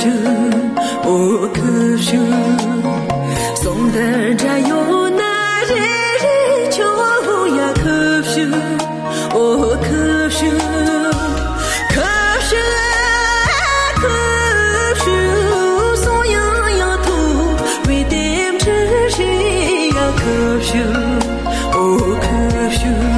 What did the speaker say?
O que je 得战友那里 un joyau nager, je joue à que je, 哦可秀